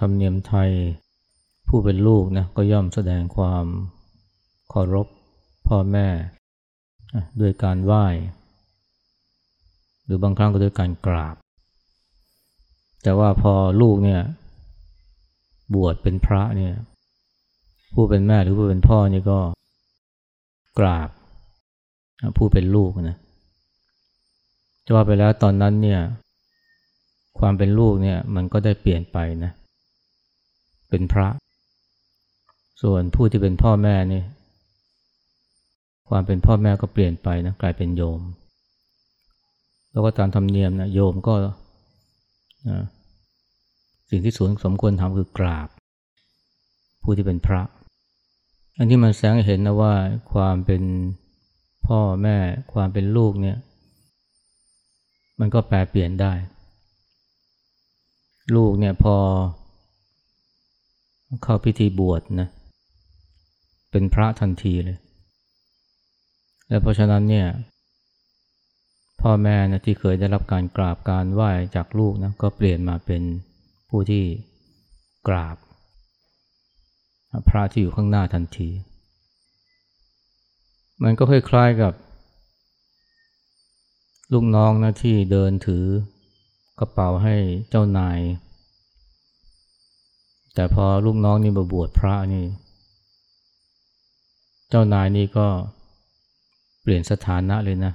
ธรรมเนียมไทย ผู้เป็นลูกนะก็ย่อมแสดงความเคารพพ่อแม่ด้วยการไหว้ หรือบางครั้งก็ด้วยการกราบ แต่ว่าพอลูกเนี่ยบวชเป็นพระเนี่ยผู้เป็นแม่หรือผู้เป็นพ่อนี่ก็กราบผู้เป็นลูกนะจะว่าไปแล้วตอนนั้นเนี่ยความเป็นลูกเนี่ยมันก็ได้เปลี่ยนไปนะ เป็นพระ ส่วนผู้ที่เป็นพ่อแม่นี่ความเป็นพ่อแม่ก็เปลี่ยนไปนะกลายเป็นโยม แล้วก็ตามธรรมเนียมนะโยมก็นะสิ่งที่สวนสมควรทำคือกราบ ผู้ที่เป็นพระ อันที่มันแสงเห็นนะว่าความเป็นพ่อแม่ความเป็นลูกเนี่ย มันก็แปลเปลี่ยนได้ ลูกเนี่ยพอ เข้าพิธีบวชนะ เป็นพระทันทีเลย และเพราะฉะนั้นเนี่ยพ่อแม่นะที่เคยได้รับการกราบการไหว้จากลูกนะก็เปลี่ยนมาเป็นผู้ที่กราบ พระที่อยู่ข้างหน้าทันที มันก็คล้ายๆกับ ลูกน้องนะที่เดินถือกระเป๋าให้เจ้านาย แต่พอลูกน้องนี่มาบวชพระนี่ เจ้านายนี่ก็เปลี่ยนสถานะเลยนะ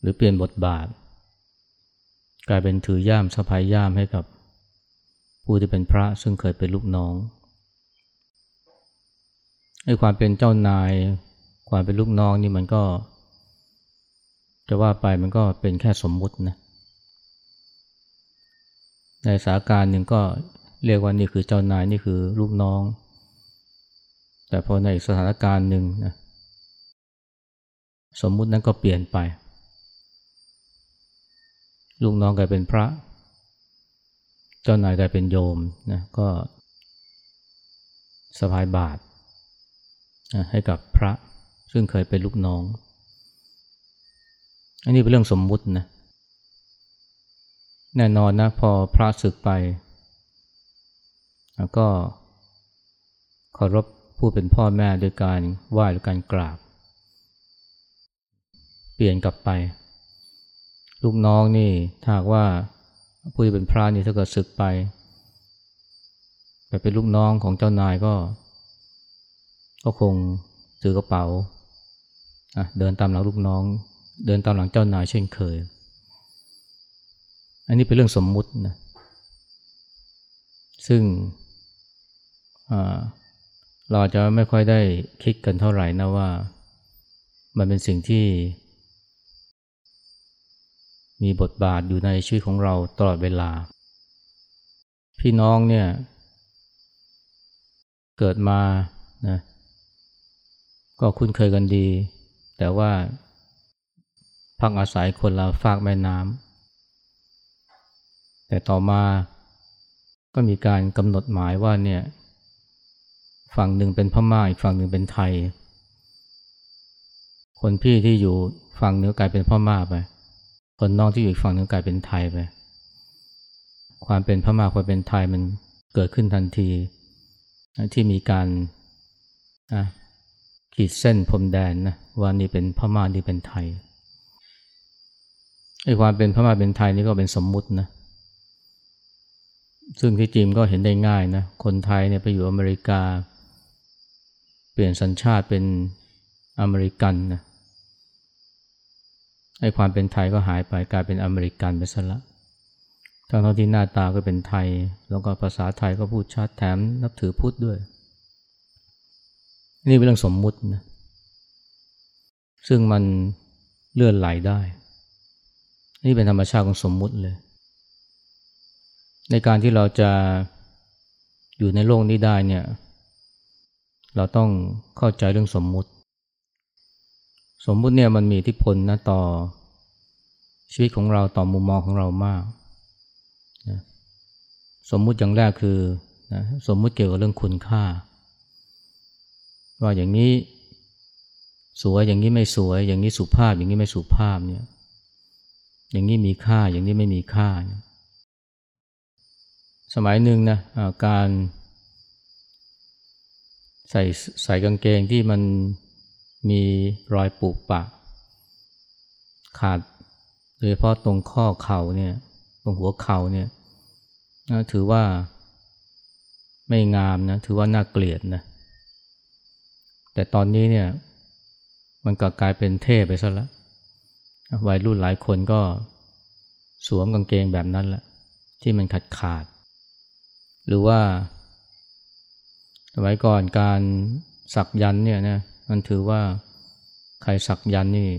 หรือเปลี่ยนบทบาท กลายเป็นถือย่ามสะพายย่ามให้กับ ผู้ที่เป็นพระซึ่งเคยเป็นลูกน้องไอ้ความเป็นเจ้านาย ความเป็นลูกน้องนี่มันก็ จะว่าไปมันก็เป็นแค่สมมุตินะ ในสาการหนึ่งก็ เรียกว่านี่คือเจ้านายนี่คือลูกน้อง แต่พอในสถานการณ์หนึ่งนะสมมุตินั้นก็เปลี่ยนไป ลูกน้องกลายเป็นพระ เจ้านายกลายเป็นโยมนะก็สบายบาทให้กับพระซึ่งเคยเป็นลูกน้อง อันนี้เป็นเรื่องสมมุตินะแน่นอนนะพอพระศึกไป แล้วก็เคารพผู้เป็นพ่อแม่โดยการไหว้หรือการกราบ เปลี่ยนกลับไป ลูกน้องนี่ถ้าว่าผู้ที่เป็นพระนี่ถ้าเกิดศึกไปไปเป็นลูกน้องของเจ้านายก็ ก็คงถือกระเป๋าเดินตามหลังลูกน้อง เดินตามหลังเจ้านายเช่นเคย อันนี้เป็นเรื่องสมมุตินะซึ่ง เราจะไม่ค่อยได้คิดกันเท่าไหร่นะว่า มันเป็นสิ่งที่ มีบทบาทอยู่ในชีวิตของเราตลอดเวลา พี่น้องเนี่ย เกิดมานะก็คุ้นเคยกันดี แต่ว่าพักอาศัยคนละฝากแม่น้ำแต่ต่อมาก็มีการกำหนดหมายว่าเนี่ย ฝั่งหนึ่งเป็นพม่าอีกฝั่งหนึ่งเป็นไทย คนพี่ที่อยู่ฝั่งเหนือกลายเป็นพม่าไป คนน้องที่อยู่อีกฝั่งเหนึ่งกลายเป็นไทยไป ความเป็นพม่าความเป็นไทยมันเกิดขึ้นทันที ที่มีการขีดเส้นพรมแดนนะว่านี่เป็นพม่านี่เป็นไทยไอ้ความเป็นพม่าเป็นไทยนี่ก็เป็นสมมุตินะซึ่งที่จริงก็เห็นได้ง่ายนะคนไทยเนี่ยไปอยู่อเมริกา เปลี่ยนสัญชาติเป็นอเมริกันนะไอ้ความเป็นไทยก็หายไปกลายเป็นอเมริกันไปซะละทั้งที่หน้าตาก็เป็นไทย แล้วก็ภาษาไทยก็พูดชัดแถมนับถือพุทธด้วย นี่เป็นเรื่องสมมุตินะซึ่งมันเลื่อนไหลได้ นี่เป็นธรรมชาติของสมมุติเลย ในการที่เราจะอยู่ในโลกนี้ได้เนี่ย เราต้องเข้าใจเรื่องสมมุติ สมมุติเนี่ยมันมีอิทธิพลนะต่อชีวิตของเราต่อมุมมองของเรามากนะสมมุติอย่างแรกคือนะสมมุติเกี่ยวกับเรื่องคุณค่า ว่าอย่างนี้สวยอย่างนี้ไม่สวย อย่างนี้สุภาพอย่างนี้ไม่สุภาพเนี่ยอย่างนี้มีค่าอย่างนี้ไม่มีค่าสสมัยหนึ่งนะการ ใส่ใส่กางเกงที่มันมีรอยปุปะ ขาดโดยเฉพาะตรงข้อเข่าเนี่ยตรงหัวเข่าเนี่ยถือว่าไม่งามนะถือว่าน่าเกลียดนะแต่ตอนนี้เนี่ยมันก็กลายเป็นเท่ไปซะแล้ววัยรุ่นหลายคนก็สวมกางเกงแบบนั้นแหละที่มันขาดขาด หรือว่า สมัยก่อนการสักยันเนี่ยนะมันถือว่าใครสักยันนี่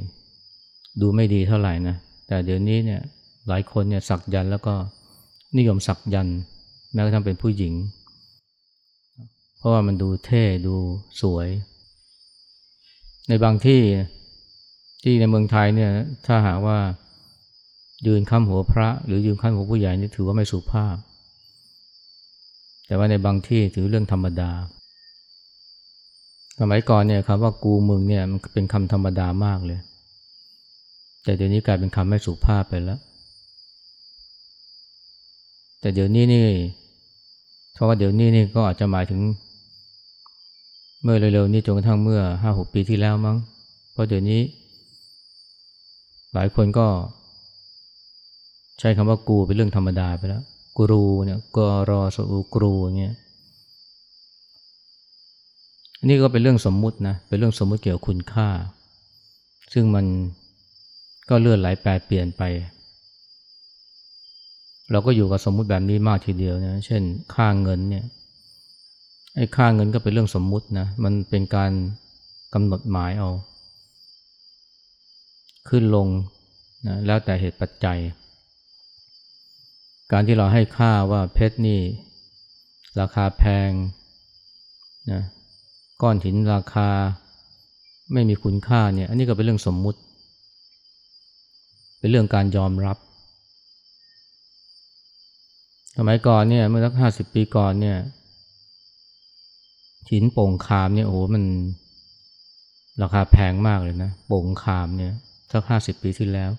ดูไม่ดีเท่าไหร่นะแต่เดี๋ยวนี้เนี่ยหลายคนเนี่ยสักยันแล้วก็นิยมสักยันแม้กระทั่งเป็นผู้หญิง เพราะว่ามันดูเท่ดูสวย ในบางที่ที่ในเมืองไทยเนี่ยถ้าหากว่ายืนข้ามหัวพระ หรือยืนข้ามหัวผู้ใหญ่นี่ถือว่าไม่สุภาพ แต่ว่าในบางที่ถือเรื่องธรรมดา สมัยก่อนเนี่ยคำว่ากูมึงเนี่ยมันเป็นคำธรรมดามากเลย แต่เดี๋ยวนี้กลายเป็นคำไม่สุภาพไปแล้ว แต่เดี๋ยวนี้นี่เพราะว่าเดี๋ยวนี้นี่ก็อาจจะหมายถึง เมื่อเร็วๆนี้จนกระทั่งเมื่อห้าหกปีที่แล้วมั้ง เพราะเดี๋ยวนี้ หลายคนก็ ใช้คำว่ากูเป็นเรื่องธรรมดาไปแล้ว กรูเนี่ยกรอสูกรูเนี่ยอันนี้ก็เป็นเรื่องสมมุตินะเป็นเรื่องสมมุติเกี่ยวกับคุณค่า ซึ่งมันก็เลื่อนไหลแปรเปลี่ยนไป เราก็อยู่กับสมมุติแบบนี้มากทีเดียวนะเช่นค่าเงินเนี่ยไอ้ค่าเงินก็เป็นเรื่องสมมุตินะมันเป็นการกำหนดหมายเอา ขึ้นลงนะแล้วแต่เหตุปัจจัย การที่เราให้ค่าว่าเพชรนี่ ราคาแพงนะก้อนหินราคาไม่มีคุณค่าเนี่ย อันนี้ก็เป็นเรื่องสมมุติ เป็นเรื่องการยอมรับสมัยก่อนเนี่ยเมื่อสักห้าสิบปีก่อนเนี่ยหินโป่งคามเนี่ยโอ้โหมัน ราคาแพงมากเลยนะโป่งคามเนี่ยสักห้าสิบปีที่แล้ว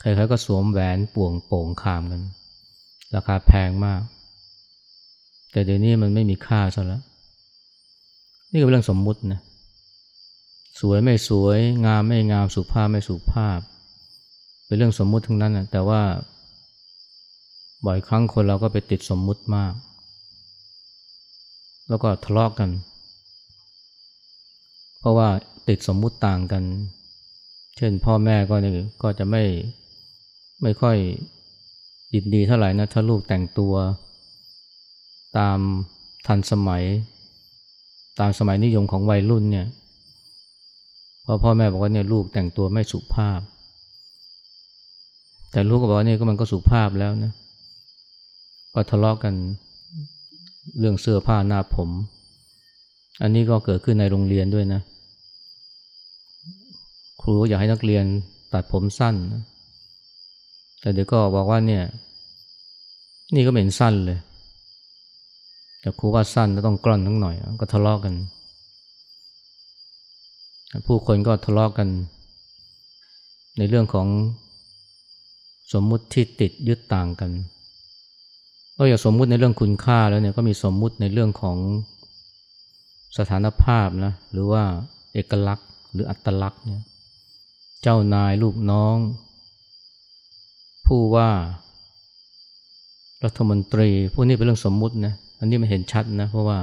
ใครๆก็สวมแหวนป่วงโป่งคามกัน ราคาแพงมาก แต่เดี๋ยวนี้มันไม่มีค่าซะแล้ว นี่ก็เป็นเรื่องสมมุตินะสวยไม่สวยงามไม่งามสุภาพไม่สุภาพ เป็นเรื่องสมมุติทั้งนั้นนะแต่ว่าบ่อยครั้งคนเราก็ไปติดสมมุติมาก แล้วก็ทะเลาะกกัน เพราะว่าติดสมมุติต่างกัน เช่นพ่อแม่ก็นี่ก็จะไม่ไม่ค่อย ยินดีเท่าไหร่นะถ้าลูกแต่งตัวตามทันสมัย ตามสมัยนิยมของวัยรุ่นเนี่ยพอพ่อแม่บอกว่าเนี่ยลูกแต่งตัวไม่สุภาพ แต่ลูกก็บอกว่านี่ก็มันก็สุภาพแล้วนะก็ทะเลาะกกันเรื่องเสื้อผ้าหน้าผม อันนี้ก็เกิดขึ้นในโรงเรียนด้วยนะ ครูอยากให้นักเรียนตัดผมสั้นนะ แต่เดี๋ยวก็บอกว่าเนี่ย นี่ก็เป็นสั้นเลยแต่ครูว่าสั้นต้องกล้อนทั้งหน่อย ก็ทะเลาะกกัน ผู้คนก็ทะเลาะกกัน ในเรื่องของสมมุติที่ติดยึดต่างกันก็อย่าสมมุติในเรื่องคุณค่าแล้วเนี่ยก็มีสมมุติในเรื่องของสถานภาพนะหรือว่าเอกลักษณ์ หรืออัตลักษณ์เนี่ยเจ้านายลูกน้อง ผู้ว่ารัฐมนตรีพวกนี้เป็นเรื่องสมมุตินะอันนี้มันเห็นชัดนะ เพราะว่า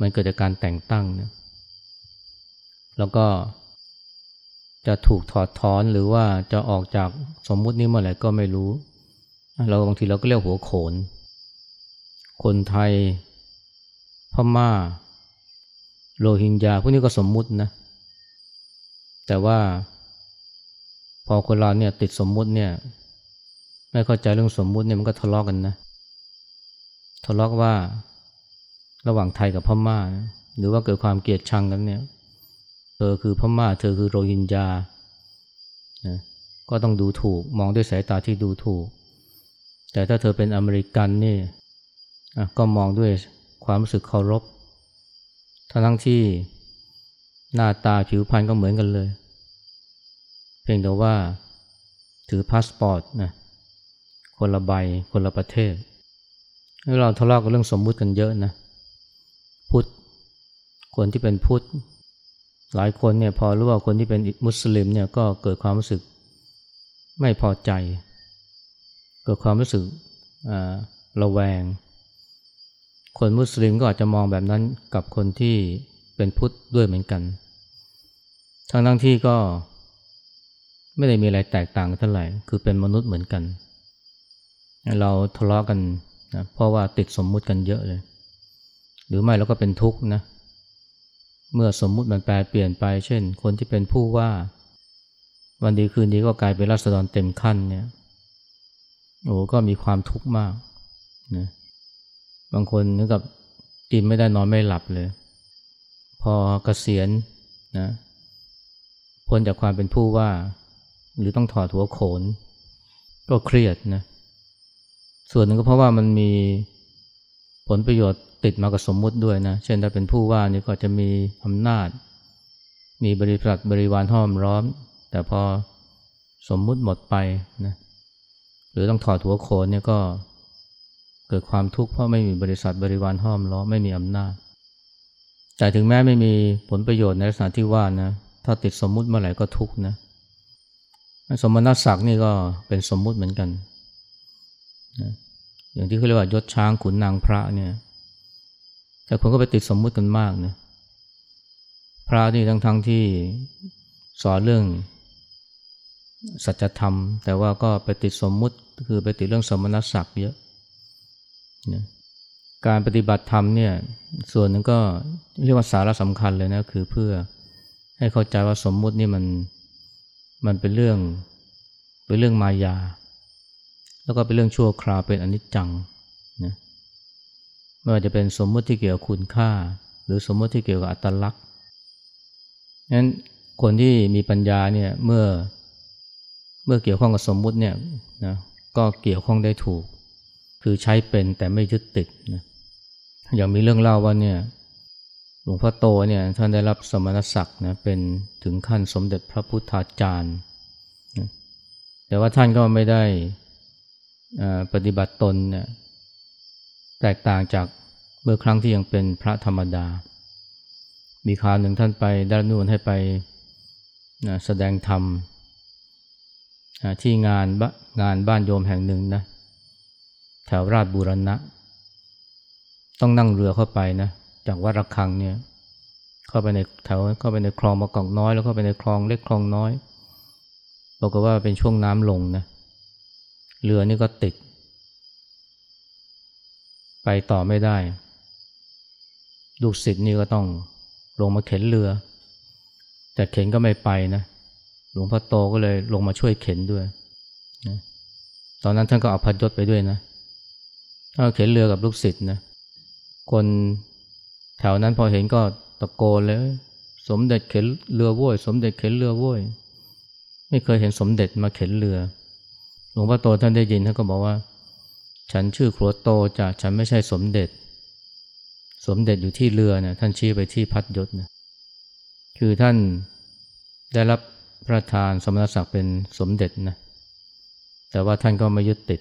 มันเกิดจากการแต่งตั้งนะแล้วก็จะถูกถอดถอนหรือว่าจะออกจากสมมุตินี้เมื่อไหร่ก็ไม่รู้ เราบางทีเราก็เรียกหัวโขน คนไทย พม่า โรฮิงญาพวกนี้ก็สมมุตินะ แต่ว่าพอคนเราเนี่ยติดสมมุติเนี่ย ไม่เข้าใจเรื่องสมมุติเนี่ยมันก็ทะเลาะกกันนะทะเลาะว่า ระหว่างไทยกับพม่านะหรือว่าเกิดความเกลียดชังกันเนี่ยเธอคือพม่า เธอคือโรฮิงญานะก็ต้องดูถูกมองด้วยสายตาที่ดูถูก แต่ถ้าเธอเป็นอเมริกันนี่ก็มองด้วยความรู้สึกเคารพทั้งทั้งที่หน้าตาผิวพรรณก็เหมือนกันเลย เพียงแต่ว่าถือพาสปอร์ตนะ คนละใบ คนละประเทศ เราทะเลาะกันเรื่องสมมุติกันเยอะนะ พุทธ คนที่เป็นพุทธ หลายคนเนี่ยพอรู้ว่าคนที่เป็นมุสลิมเนี่ยก็เกิดความรู้สึกไม่พอใจ เกิดความรู้สึกระแวง คนมุสลิมก็อาจจะมองแบบนั้นกับคนที่เป็นพุทธด้วยเหมือนกัน ทั้งทั้งที่ก็ไม่ได้มีอะไรแตกต่างกันเท่าไหร่ คือเป็นมนุษย์เหมือนกัน เราทะเลาะกันนะเพราะว่าติดสมมุติกันเยอะเลย หรือไม่เราก็เป็นทุกข์นะเมื่อสมมุติมันแปลเปลี่ยนไป เช่น คนที่เป็นผู้ว่า วันดีคืนดีก็กลายเป็นราษฎรเต็มขั้นเนี่ยโอ้ก็มีความทุกข์มากนะบางคนนึกกับกินไม่ได้นอนไม่หลับเลย พอเกษียณนะพ้นจากความเป็นผู้ว่า หรือต้องถอดหัวโขน ก็เครียดนะ ส่วนหนึ่งก็เพราะว่ามันมีผลประโยชน์ติดมากับสมมุติด้วยนะ เช่นถ้าเป็นผู้ว่านี่ก็จะมีอำนาจ มีบริษัทบริวารห้อมร้อม แต่พอสมมุติหมดไปนะหรือต้องถอดหัวโขนเนี่ยก็เกิดความทุกข์เพราะไม่มีบริษัทบริวารห้อมล้อมไม่มีอำนาจ แต่ถึงแม้ไม่มีผลประโยชน์ในลักษณะที่ว่านะถ้าติดสมมุติเมื่อไหร่ก็ทุกข์นะสมณศักดิ์นี่ก็เป็นสมมุติเหมือนกัน อย่างที่เขาเรียกว่ายศช้างขุนนางพระเนี่ยแต่คนก็ไปติดสมมุติกันมากนะพระนี่ทั้งทั้งที่สอนเรื่องสัจธรรม แต่ว่าก็ไปติดสมมุติคือไปติดเรื่องสมณศักดิ์เยอะนะการปฏิบัติธรรมเนี่ยส่วนหนึ่งก็เรียกว่าสาระสำคัญเลยนะคือเพื่อให้เข้าใจว่าสมมุตินี่มันมันเป็นเรื่องเป็นเรื่องมายา แล้วก็เป็นเรื่องชั่วคราวเป็นอนิจจังนะไม่ว่าจะเป็นสมมติที่เกี่ยวกับคุณค่า หรือสมมติที่เกี่ยวกับอัตลักษณ์นั้นคนที่มีปัญญาเนี่ยเมื่อเมื่อเกี่ยวข้องกับสมมุติเนี่ยนะก็เกี่ยวข้องได้ถูก คือใช้เป็นแต่ไม่ยึดติดนะอย่างมีเรื่องเล่าว่าเนี่ยหลวงพ่อโตเนี่ยท่านได้รับสมณศักดิ์นะเป็นถึงขั้นสมเด็จพระพุทธาจารย์นะแต่ว่าท่านก็ไม่ได้ ปฏิบัติตนเนี่ยแตกต่างจากเมื่อครั้งที่ยังเป็นพระธรรมดา มีคราวหนึ่งท่านไปด้านนู่นให้ไปนะแสดงธรรมที่งานงานบ้านโยมแห่งหนึ่งนะแถวราชบุรณะ ต้องนั่งเรือเข้าไปนะจากวัดระฆังเนี่ยเข้าไปในแถวเข้าไปในคลองมะกอกน้อย แล้วเข้าไปในคลองเล็กคลองน้อยบอกว่าเป็นช่วงน้ำลงนะ เรือนี่ก็ติด ไปต่อไม่ได้ ลูกศิษย์นี่ก็ต้องลงมาเข็นเรือ แต่เข็นก็ไม่ไปนะ หลวงพ่อโตก็เลยลงมาช่วยเข็นด้วยนะตอนนั้นท่านก็เอาพัดยศไปด้วยนะถ้านเข็นเรือกับลูกศิษย์นะ คนแถวนั้นพอเห็นก็ตะโกนเลย สมเด็จเข็นเรือว้ย สมเด็จเข็นเรือว้ย ไม่เคยเห็นสมเด็จมาเข็นเรือ หลวงพ่อโตท่านได้ยินท่านก็บอกว่า ฉันชื่อครัวโตจะฉันไม่ใช่สมเด็จ สมเด็จอยู่ที่เรือนะท่านชี้ไปที่พัดยศนะคือท่านได้รับพระทานสมณศักดิ์เป็นสมเด็จนะแต่ว่าท่านก็ไม่ยึดติด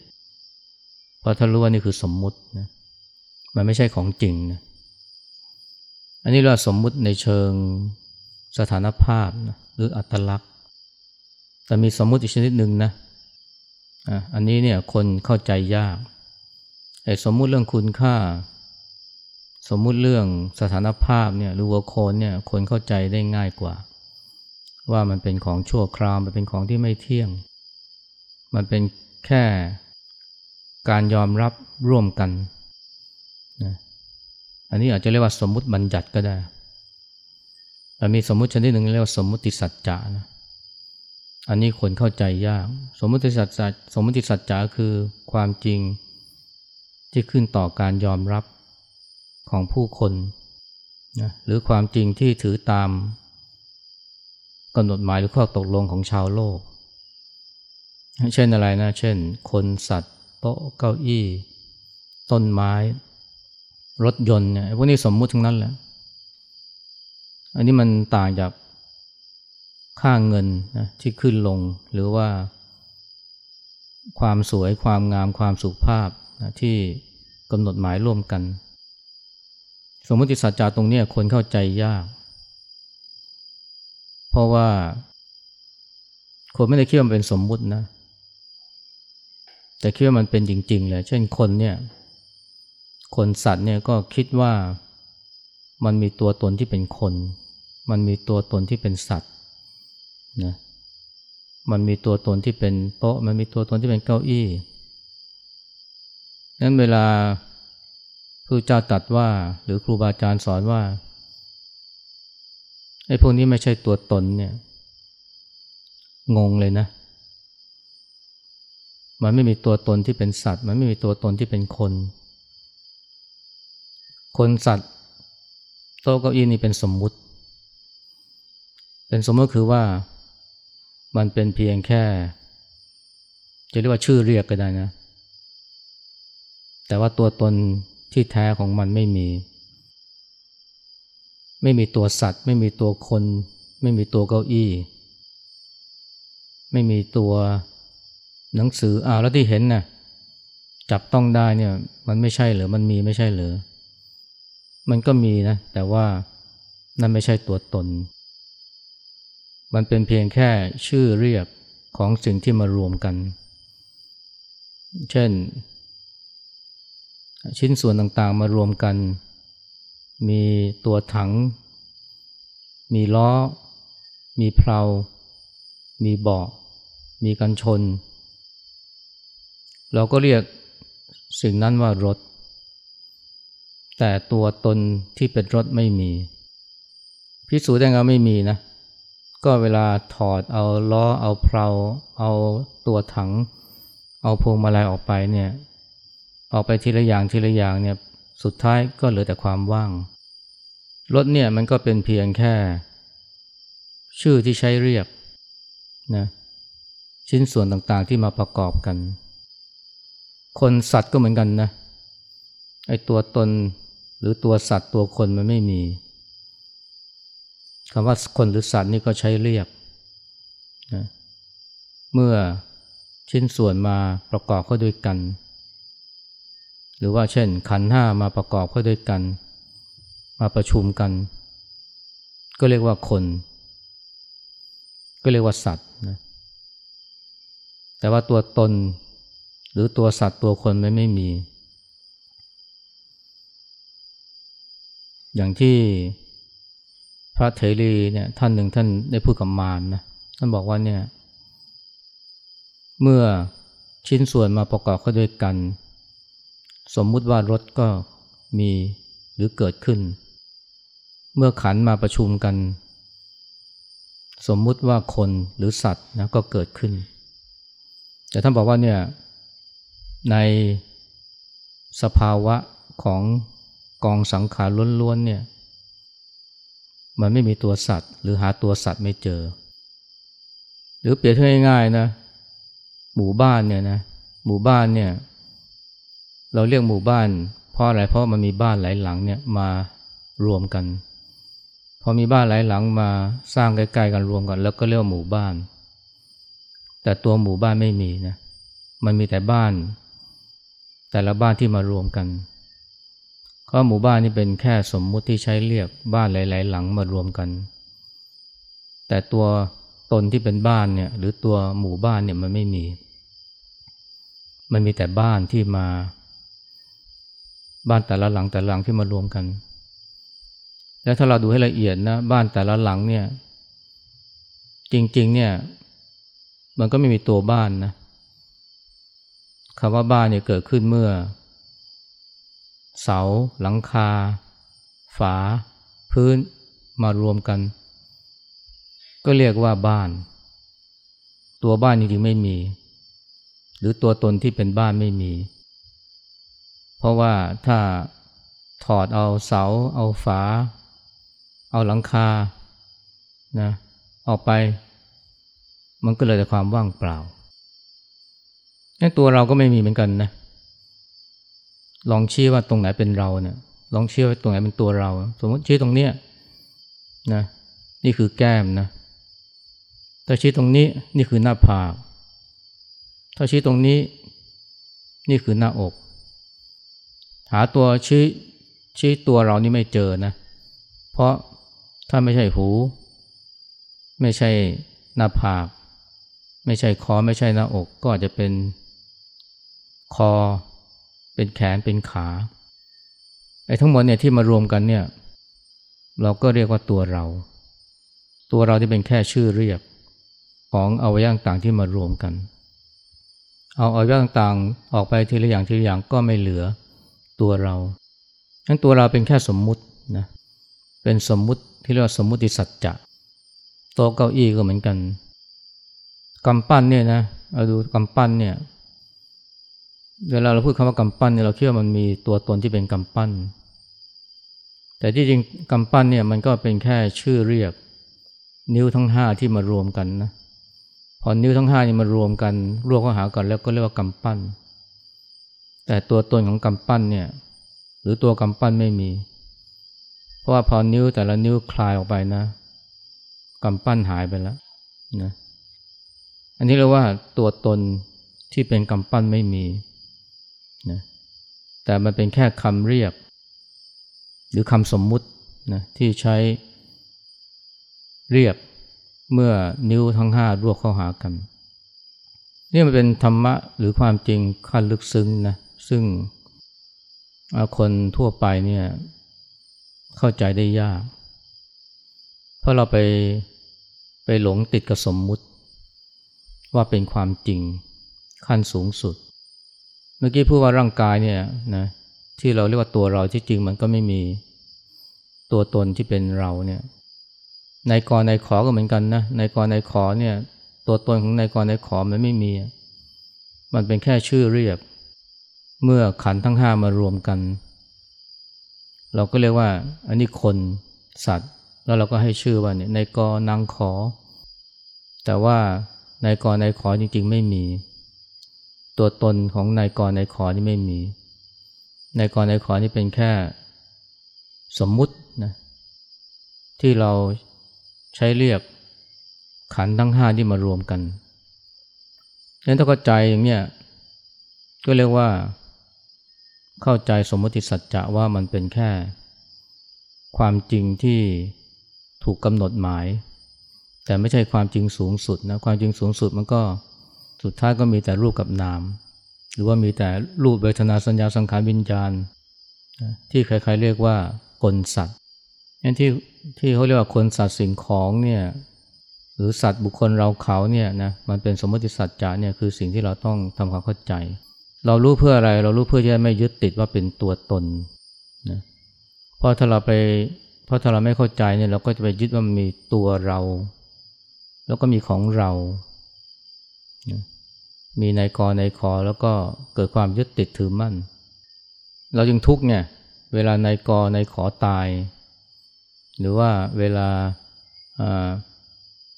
เพราะท่านรู้ว่านี่คือสมมุตินะมันไม่ใช่ของจริงนะอันนี้เราสมมุติในเชิงสถานภาพนะหรืออัตลักษณ์ แต่มีสมมุติอีกชนิดหนึ่งนะ อันนี้เนี่ยคนเข้าใจยากไอ้สมมุติเรื่องคุณค่า สมมุติเรื่องสถานภาพเนี่ยหรือวัวโคนเนี่ยคนเข้าใจได้ง่ายกว่า ว่ามันเป็นของชั่วคราวมันเป็นของที่ไม่เที่ยง มันเป็นแค่การยอมรับร่วมกันนะอันนี้อาจจะเรียกว่าสมมุติบัญญัติก็ได้แต่มีสมมุติชนิดหนึ่งเรียกว่าสมมุติสัจจะนะ อันนี้คนเข้าใจยาก สมมติสัจจะสมมติสัจจะคือความจริงที่ขึ้นต่อการยอมรับของผู้คนนะหรือความจริงที่ถือตามกำหนดหมายหรือข้อตกลงของชาวโลก เช่นอะไรนะ เช่น คนสัตว์ โต๊ะเก้าอี้ ต้นไม้ รถยนต์เนี่ยพวกนี้สมมุติทั้งนั้นแหละ อันนี้มันต่างจาก ค่าเงินนะที่ขึ้นลงหรือว่า ความสวยความงามความสุภาพนะที่กำหนดหมายร่วมกัน สมมติสัจจะตรงนี้คนเข้าใจยาก เพราะว่า คนไม่ได้คิดว่ามันเป็นสมมุตินะ แต่คิดว่ามันเป็นจริง ๆ เลย เช่นคนเนี่ยคนสัตว์เนี่ยก็คิดว่ามันมีตัวตนที่เป็นคน มันมีตัวตนที่เป็นสัตว์ นะมันมีตัวตนที่เป็นโต๊ะมันมีตัวตนที่เป็นเก้าอี้นั้นเวลาพระเจ้าตรัสว่า หรือครูบาอาจารย์สอนว่าไอ้พวกนี้ไม่ใช่ตัวตนเนี่ย งงเลยนะ มันไม่มีตัวตนที่เป็นสัตว์ มันไม่มีตัวตนที่เป็นคน คนสัตว์โต๊ะเก้าอี้นี่เป็นสมมุติ เป็นสมมติคือว่า มันเป็นเพียงแค่ จะเรียกว่าชื่อเรียกก็ได้นะ แต่ว่าตัวตนที่แท้ของมันไม่มี ไม่มีตัวสัตว์ ไม่มีตัวคน ไม่มีตัวเก้าอี้ ไม่มีตัวหนังสืออ้าวแล้วที่เห็นนะ่ะจับต้องได้เนี่ยมันไม่ใช่เหรอมันมีไม่ใช่เหรอมันก็มีนะ แต่ว่านั่นไม่ใช่ตัวตน มันเป็นเพียงแค่ชื่อเรียกของสิ่งที่มารวมกัน เช่น ชิ้นส่วนต่างๆมารวมกัน มีตัวถัง มีล้อ มีเพลา มีเบาะ มีกันชน เราก็เรียกสิ่งนั้นว่ารถ แต่ตัวตนที่เป็นรถไม่มี พิสูจน์ได้ไงไม่มีนะ ก็เวลาถอดเอาล้อเอาเพลาเอาตัวถัง เอาพวงมาลัยออกไปเนี่ยออกไปทีละอย่างทีละอย่างเนี่ยสุดท้ายก็เหลือแต่ความว่างรถเนี่ยมันก็เป็นเพียงแค่ ชื่อที่ใช้เรียกนะชิ้นส่วนต่างๆที่มาประกอบกัน คนสัตว์ก็เหมือนกันนะไอตัวตนหรือตัวสัตว์ตัวคนมันไม่มี คำว่าคนหรือสัตว์นี่ก็ใช้เรียกนะเมื่อชิ้นส่วนมาประกอบเข้าด้วยกัน หรือว่าเช่นขันห้ามาประกอบเข้าด้วยกัน มาประชุมกัน ก็เรียกว่าคน ก็เรียกว่าสัตว์นะแต่ว่าตัวตนหรือตัวสัตว์ตัวคนไม่ไม่มี อย่างที่ พระเถรีเนี่ยท่านหนึ่งท่านได้พูดกับมารนนะท่านบอกว่าเนี่ยเมื่อชิ้นส่วนมาประกอบเข้าด้วยกัน สมมุติว่ารถก็มีหรือเกิดขึ้น เมื่อขันมาประชุมกัน สมมุติว่าคนหรือสัตว์นะก็เกิดขึ้น แต่ท่านบอกว่าเนี่ยในสภาวะของกองสังขารล้วนๆเนี่ย มันไม่มีตัวสัตว์ หรือหาตัวสัตว์ไม่เจอ หรือเปรียบเทียบง่ายๆนะหมู่บ้านเนี่ยนะหมู่บ้านเนี่ยเราเรียกหมู่บ้านเพราะอะไรเพราะมันมีบ้านหลายหลังเนี่ยมารวมกันพอมีบ้านหลายหลังมาสร้างใกล้ๆกันรวมกัน แล้วก็เรียกว่าหมู่บ้าน แต่ตัวหมู่บ้านไม่มีนะมันมีแต่บ้าน แต่ละบ้านที่มารวมกัน ก็หมู่บ้านนี่เป็นแค่สมมุติที่ใช้เรียกบ้านหลาย ๆ หลังมารวมกัน แต่ตัวตนที่เป็นบ้านเนี่ยหรือตัวหมู่บ้านเนี่ยมันไม่มี มันมีแต่บ้านที่มา บ้านแต่ละหลังแต่ละหลังที่มารวมกัน แล้วถ้าเราดูให้ละเอียดนะบ้านแต่ละหลังเนี่ยจริง ๆ เนี่ยมันก็ไม่มีตัวบ้านนะคำว่าบ้านเนี่ยเกิดขึ้นเมื่อ เสา หลังคา ฝา พื้นมารวมกัน ก็เรียกว่าบ้าน ตัวบ้านจริงๆไม่มี หรือตัวตนที่เป็นบ้านไม่มี เพราะว่าถ้าถอดเอาเสา เอาฝา เอาหลังคานะออกไป มันก็เลยแต่ความว่างเปล่าตัวเราก็ไม่มีเหมือนกันนะ ลองชี้ว่าตรงไหนเป็นเราเนี่ย ลองชี้ว่าตรงไหนเป็นตัวเรา สมมติชี้ตรงเนี้ยนะ นี่คือแก้มนะถ้าชี้ตรงนี้นี่คือหน้าผาก ถ้าชี้ตรงนี้ นี่คือหน้าอก หาตัวชี้ชี้ตัวเรานี่ไม่เจอนะ เพราะถ้าไม่ใช่หู ไม่ใช่หน้าผาก ไม่ใช่คอไม่ใช่หน้าอก ก็อาจจะเป็นคอ เป็นแขนเป็นขาไอ้ทั้งหมดเนี่ยที่มารวมกันเนี่ย เราก็เรียกว่าตัวเรา ตัวเราที่เป็นแค่ชื่อเรียกของอวัยวะต่างๆที่มารวมกัน เอาอวัยวะต่างๆออกไปทีละอย่างทีละอย่างก็ไม่เหลือตัวเราทั้นตัวเราเป็นแค่สมมุตินะเป็นสมมุติที่เรียกว่าสมมุติสัจจะโต๊ะเก้าอี้ก็เหมือนกันกำปั้นเนี่ยนะเอาดูกำปั้นเนี่ย เวลาเราพูดคำว่ากำปั้นเนี่ยเราคิดว่ามันมีตัวตนที่เป็นกำปั้น แต่ที่จริงกำปั้นเนี่ยมันก็เป็นแค่ชื่อเรียก นิ้วทั้งห้าที่มารวมกันนะพอนิ้วทั้งห้านี่มารวมกันรวมเข้าหากันแล้วก็เรียกว่ากำปั้น แต่ตัวตนของกำปั้นเนี่ยหรือตัวกำปั้นไม่มี เพราะว่าพอนิ้วแต่ละนิ้วคลายออกไปนะกำปั้นหายไปแล้วนะอันนี้เรียกว่าตัวตนที่เป็นกำปั้นไม่มี นะแต่มันเป็นแค่คำเรียก หรือคำสมมุตินะที่ใช้เรียกเมื่อนิ้วทั้งห้ารวกเข้าหากันนี่มันเป็นธรรมะหรือความจริงขั้นลึกซึ้งนะซึ่งคนทั่วไปเนี่ยเข้าใจได้ยาก เพราะเราไปไปหลงติดกับสมมุติ ว่าเป็นความจริงขั้นสูงสุด เมื่อกี้พูดว่าร่างกายเนี่ยนะที่เราเรียกว่าตัวเราที่จริงมันก็ไม่มีตัวตนที่เป็นเราเนี่ยในกรในขอก็เหมือนกันนะในกรในขอเนี่ย ตัวตนของในกรในขอมันไม่มี มันเป็นแค่ชื่อเรียก เมื่อขันทั้งห้ามารวมกัน เราก็เรียกว่า อันนี้คนสัตว์ แล้วเราก็ให้ชื่อว่าเนี่ยในกอนางขอ แต่ว่าในกรในขอจริง ๆ ไม่มี ตัวตนของนายกรนายขอนี่ไม่มีนายกรนายขอนี่เป็นแค่สมมุตินะที่เราใช้เรียกขันทั้งห้าที่มารวมกันนั้นถ้าเข้าใจอย่างเนี้ยก็เรียกว่า เข้าใจสมมติสัจจะว่ามันเป็นแค่ ความจริงที่ถูกกำหนดหมาย แต่ไม่ใช่ความจริงสูงสุดนะความจริงสูงสุดมันก็ สุดท้ายก็มีแต่รูปกับนาม หรือว่ามีแต่รูปเวทนาสัญญาสังขารวิญญาณ ที่ใครๆเรียกว่ากลสัตว์นั่นที่ที่เขาเรียกว่าคนสัตว์สิ่งของเนี่ยหรือสัตว์บุคคลเราเขาเนี่ยนะมันเป็นสมมติสัจจะเนี่ยคือสิ่งที่เราต้องทำความเข้าใจ เรารู้เพื่ออะไรเรารู้เพื่อที่จะไม่ยึดติดว่าเป็นตัวตนนะเพราะถ้าเราไปเพราะถ้าเราไม่เข้าใจเนี่ยเราก็จะไปยึดว่ามันมีตัวเรา แล้วก็มีของเรา มีในกอในคอแล้วก็เกิดความยึดติดถือมั่น เราจึงทุกข์เนี่ยเวลาในกอในขอตาย หรือว่าเวลา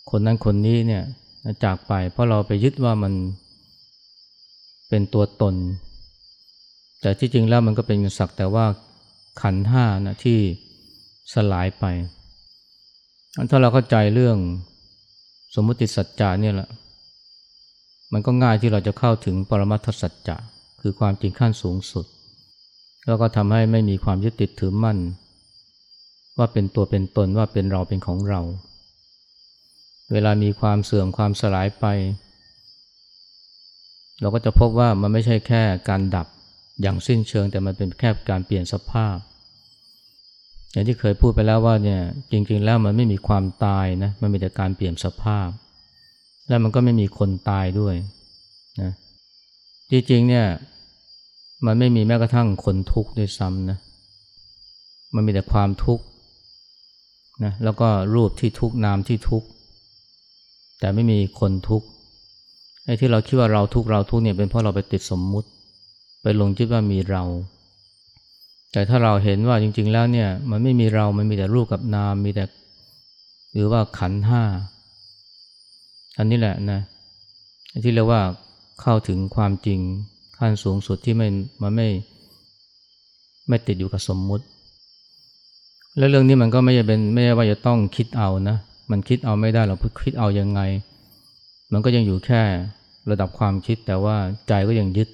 คนนั้นคนนี้เนี่ยจากไปเพราะเราไปยึดว่ามันเป็นตัวตน แต่ที่จริงแล้วมันก็เป็นสักแต่ว่าขันห้านะที่สลายไปถ้าเราเข้าใจเรื่องสมมติสัจจาเนี่ยแหละ มันก็ง่ายที่เราจะเข้าถึงปรมัตถสัจจะคือความจริงขั้นสูงสุด แล้วก็ทำให้ไม่มีความยึดติดถือมั่น ว่าเป็นตัวเป็นตนว่าเป็นเราเป็นของเรา เวลามีความเสื่อมความสลายไป เราก็จะพบว่ามันไม่ใช่แค่การดับอย่างสิ้นเชิงแต่มันเป็นแค่การเปลี่ยนสภาพ อย่างที่เคยพูดไปแล้วว่าเนี่ยจริงๆแล้วมันไม่มีความตายนะมันมีแต่การเปลี่ยนสภาพ แล้วมันก็ไม่มีคนตายด้วยนะจริงๆเนี่ยมันไม่มีแม้กระทั่งคนทุกข์ด้วยซ้ำนะมันมีแต่ความทุกข์นะแล้วก็รูปที่ทุกข์นามที่ทุกข์แต่ไม่มีคนทุกข์ไอ้ที่เราคิดว่าเราทุกข์เราทุกข์เนี่ยเป็นเพราะเราไปติดสมมุติ ไปลงจิตว่ามีเรา แต่ถ้าเราเห็นว่าจริง ๆ แล้วเนี่ยมันไม่มีเรา มันมีแต่รูปกับนามมีแต่หรือว่าขันห้า อันนี้แหละนะที่เรียกว่าเข้าถึงความจริงขั้นสูงสุดที่ไม่มันไม่ไม่ติดอยู่กับสมมุติ แล้วเรื่องนี้มันก็ไม่ใช่เป็นไม่ใช่ว่าจะต้องคิดเอานะมันคิดเอาไม่ได้เราพูดคิดเอายังไง มันก็ยังอยู่แค่ระดับความคิดแต่ว่าใจก็ยังยึด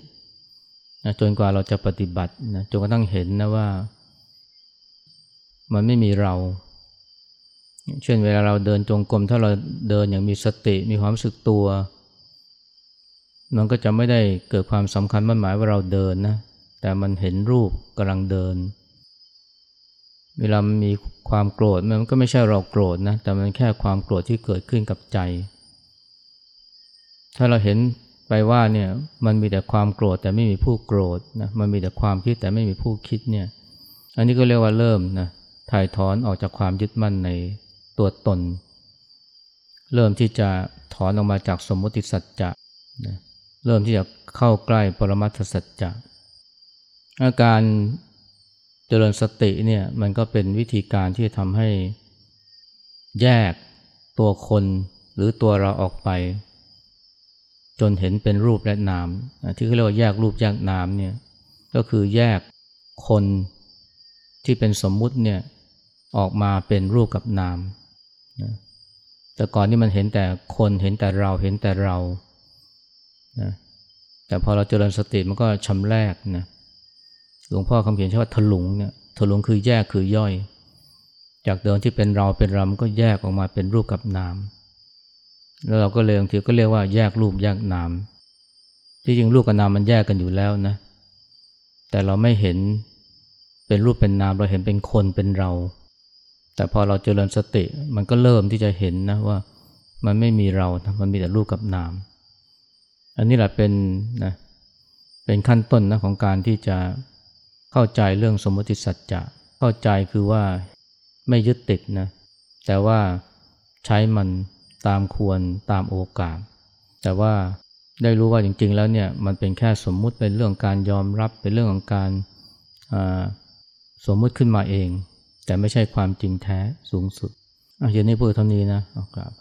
นะจนกว่าเราจะปฏิบัตินะจนกระทั่งเห็นนะว่า มันไม่มีเรา เช่นเวลาเราเดินจงกรมถ้าเราเดินอย่างมีสติมีความรู้สึกตัว มันก็จะไม่ได้เกิดความสำคัญมั่นหมายว่าเราเดินนะแต่มันเห็นรูปกำลังเดิน เวลามีความโกรธมันก็ไม่ใช่เราโกรธนะแต่มันแค่ความโกรธที่เกิดขึ้นกับใจ ถ้าเราเห็นไปว่าเนี่ยมันมีแต่ความโกรธแต่ไม่มีผู้โกรธนะมันมีแต่ความคิดแต่ไม่มีผู้คิดเนี่ยอันนี้ก็เรียกว่าเริ่มนะถ่ายถอนออกจากความยึดมั่นใน ตัวตน เริ่มที่จะถอนออกมาจากสมมติสัจจะนะเริ่มที่จะเข้าใกล้ปรมัตถสัจจะอาการเจริญสติเนี่ยมันก็เป็นวิธีการที่ทำให้แยกตัวคนหรือตัวเราออกไป จนเห็นเป็นรูปและนาม ที่เขาเรียกว่าแยกรูปแยกนามเนี่ยก็คือแยกคนที่เป็นสมมุติเนี่ยออกมาเป็นรูปกับนาม แต่ก่อนนี่มันเห็นแต่คนเห็นแต่เราเห็นแต่เรานะแต่พอเราเจริญสติมันก็ชำแรกนะหลวงพ่อคำเขียนใช้ว่าถลุงเนี่ยถลุงคือแยกคือย่อย จากเดิมที่เป็นเราเป็นเรามันก็แยกออกมาเป็นรูปกับนามแล้วเราก็เลยบางทีก็เรียกว่าแยกรูปแยกนามที่จริงรูปกับนามมันแยกกันอยู่แล้วนะ แต่เราไม่เห็นเป็นรูปเป็นนามเราเห็นเป็นคนเป็นเรา แต่พอเราเจริญสติมันก็เริ่มที่จะเห็นนะว่ามันไม่มีเรานะมันมีแต่รูปกับนาม อันนี้แหละเป็นนะเป็นขั้นต้นนะของการที่จะเข้าใจเรื่องสมมติสัจจะเข้าใจคือว่าไม่ยึดติดนะแต่ว่าใช้มันตามควรตามโอกาส แต่ว่าได้รู้ว่าจริง ๆ แล้วเนี่ยมันเป็นแค่สมมุติเป็นเรื่องการยอมรับเป็นเรื่องของการสมมุติขึ้นมาเอง แต่ไม่ใช่ความจริงแท้สูงสุดอะเย็นนี้พูดเท่านี้นะเอากราบ